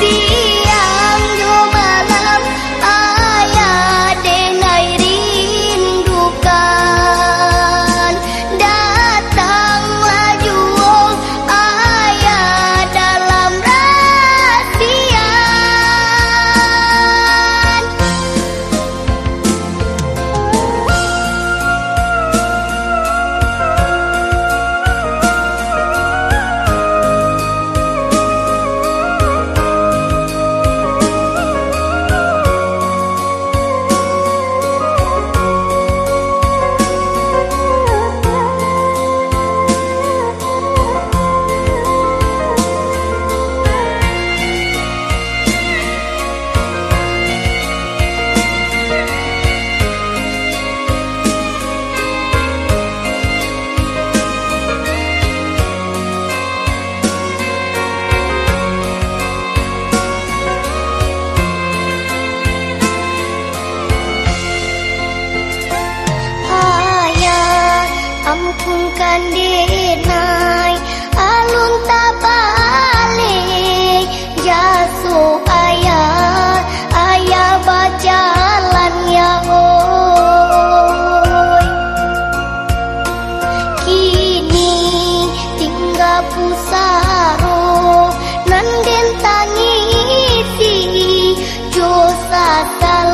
see bukan dinai alun tak balik. Jasu ayah ayah lan ya oi. Kini tinggal pusaro nan den tangisi jo satal